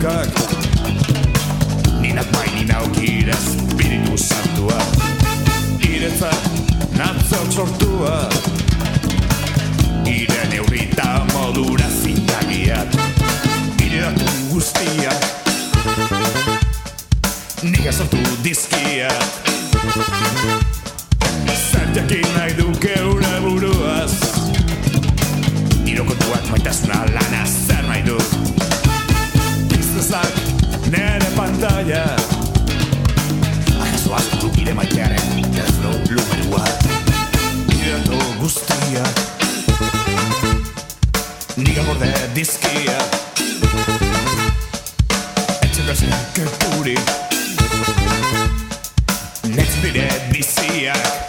sokak Ninak bai nina okira espiritu santua Iretzat natzok sortua. Ire neurrita modura zintagiat Ire datu guztiak Nika sortu dizkiat Zer jakin nahi duke Akaso aztu gire maitearen telefono numerua Iratu guztia Niga borde dizkia Etxekasen kepuri Netz bide biziak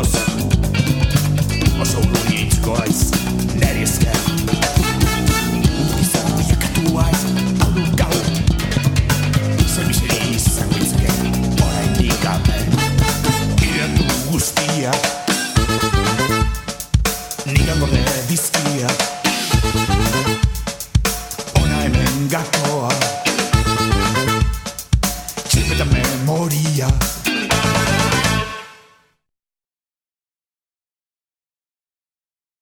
aiz bengoz Oso urunitzko aiz neri esker Izan bilakatu aiz hau du gau Zer miseri izango itzake oraindik gabe Iratu guztiak Niga gorde dizkiak Ona hemen gakoa Txipeta memoria